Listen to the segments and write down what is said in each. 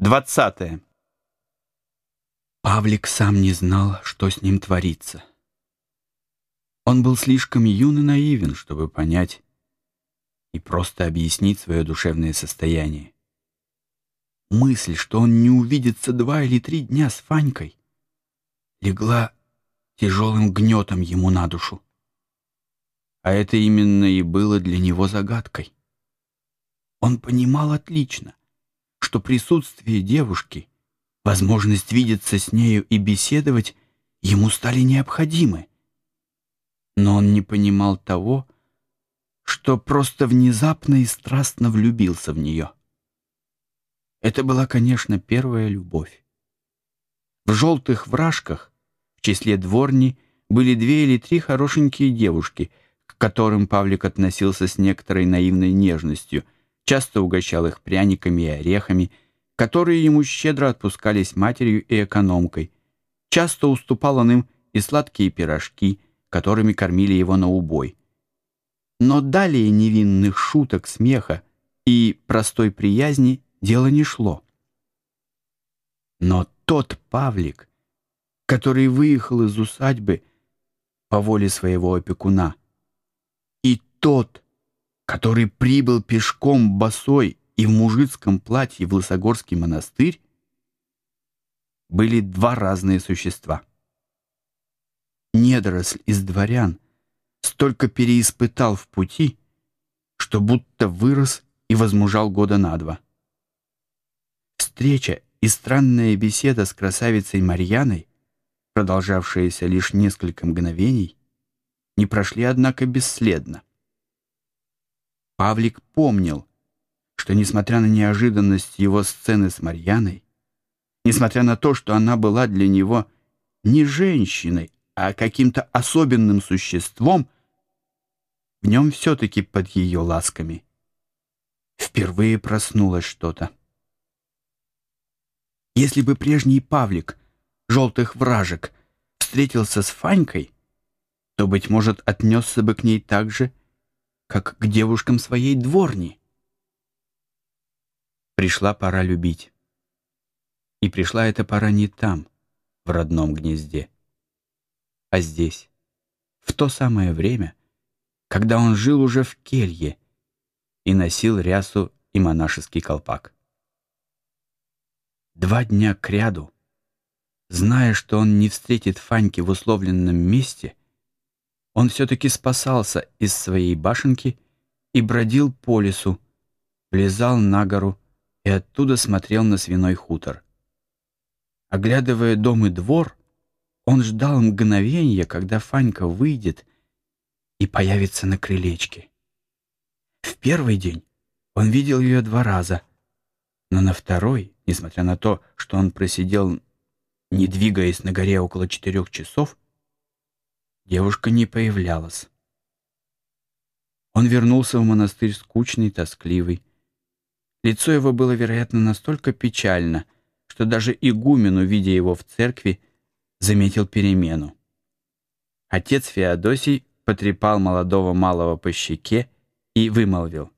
Двадцатое. Павлик сам не знал, что с ним творится. Он был слишком юн и наивен, чтобы понять и просто объяснить свое душевное состояние. Мысль, что он не увидится два или три дня с Фанькой, легла тяжелым гнетом ему на душу. А это именно и было для него загадкой. Он понимал отлично, что присутствие девушки, возможность видеться с нею и беседовать ему стали необходимы. Но он не понимал того, что просто внезапно и страстно влюбился в нее. Это была, конечно, первая любовь. В желтых вражках, в числе дворни, были две или три хорошенькие девушки, к которым Павлик относился с некоторой наивной нежностью — часто угощал их пряниками и орехами, которые ему щедро отпускались матерью и экономкой. Часто уступал он им и сладкие пирожки, которыми кормили его на убой. Но далее невинных шуток, смеха и простой приязни дело не шло. Но тот Павлик, который выехал из усадьбы по воле своего опекуна, и тот, который прибыл пешком босой и в мужицком платье в Лысогорский монастырь, были два разные существа. Недоросль из дворян столько переиспытал в пути, что будто вырос и возмужал года на два. Встреча и странная беседа с красавицей Марьяной, продолжавшаяся лишь несколько мгновений, не прошли, однако, бесследно. Павлик помнил, что, несмотря на неожиданность его сцены с Марьяной, несмотря на то, что она была для него не женщиной, а каким-то особенным существом, в нем все-таки под ее ласками впервые проснулось что-то. Если бы прежний Павлик, желтых вражек, встретился с Фанькой, то, быть может, отнесся бы к ней так же, как к девушкам своей дворни. Пришла пора любить. И пришла эта пора не там, в родном гнезде, а здесь, в то самое время, когда он жил уже в келье и носил рясу и монашеский колпак. Два дня кряду, зная, что он не встретит Фаньки в условленном месте, он все-таки спасался из своей башенки и бродил по лесу, влезал на гору и оттуда смотрел на свиной хутор. Оглядывая дом и двор, он ждал мгновения, когда Фанька выйдет и появится на крылечке. В первый день он видел ее два раза, но на второй, несмотря на то, что он просидел, не двигаясь на горе около четырех часов, Девушка не появлялась. Он вернулся в монастырь скучный, тоскливый. Лицо его было, вероятно, настолько печально, что даже игумен, увидя его в церкви, заметил перемену. Отец Феодосий потрепал молодого малого по щеке и вымолвил.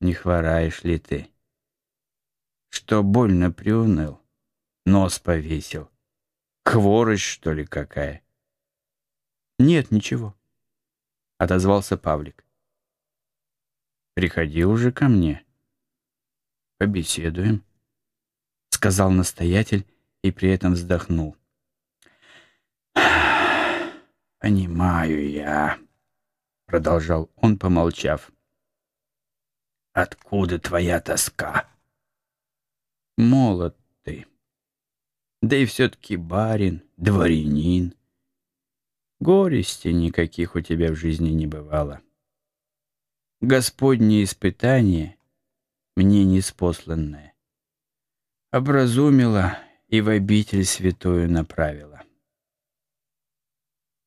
«Не хвораешь ли ты? Что больно приуныл? Нос повесил. Хворость, что ли, какая?» «Нет, ничего», — отозвался Павлик. «Приходи уже ко мне. Побеседуем», — сказал настоятель и при этом вздохнул. «Понимаю я», — продолжал он, помолчав. «Откуда твоя тоска?» «Молод ты. Да и все-таки барин, дворянин. Горести никаких у тебя в жизни не бывало. Господнее испытание мне неспосланное. Образумила и в обитель святую направила.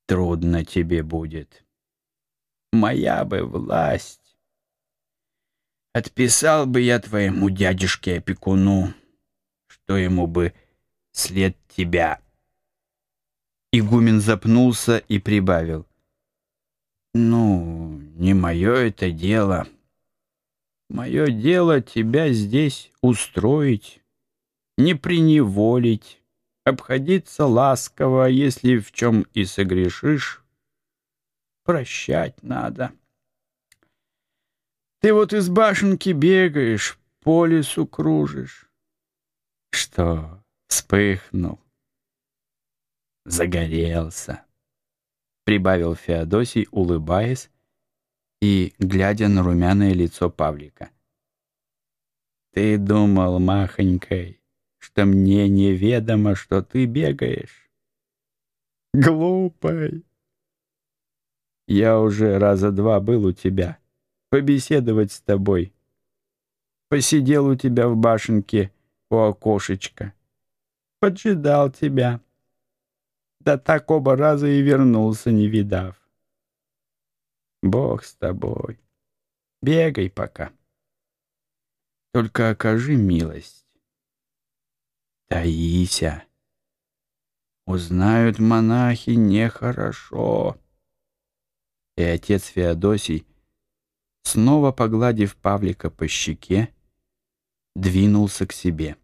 Трудно тебе будет. Моя бы власть. Отписал бы я твоему дядюшке-опекуну, что ему бы след тебя Игумен запнулся и прибавил. «Ну, не мое это дело. Мое дело тебя здесь устроить, не приневолить, обходиться ласково, если в чем и согрешишь, прощать надо. Ты вот из башенки бегаешь, по лесу кружишь. Что, вспыхнул? Загорелся, — прибавил Феодосий, улыбаясь и глядя на румяное лицо Павлика. Ты думал, махонькой, что мне неведомо, что ты бегаешь? Глупый! Я уже раза два был у тебя, побеседовать с тобой. Посидел у тебя в башенке у окошечка. Поджидал тебя. Да так оба раза и вернулся, не видав. Бог с тобой. Бегай пока. Только окажи милость. Таися. Узнают монахи нехорошо. И отец Феодосий, снова погладив Павлика по щеке, двинулся к себе.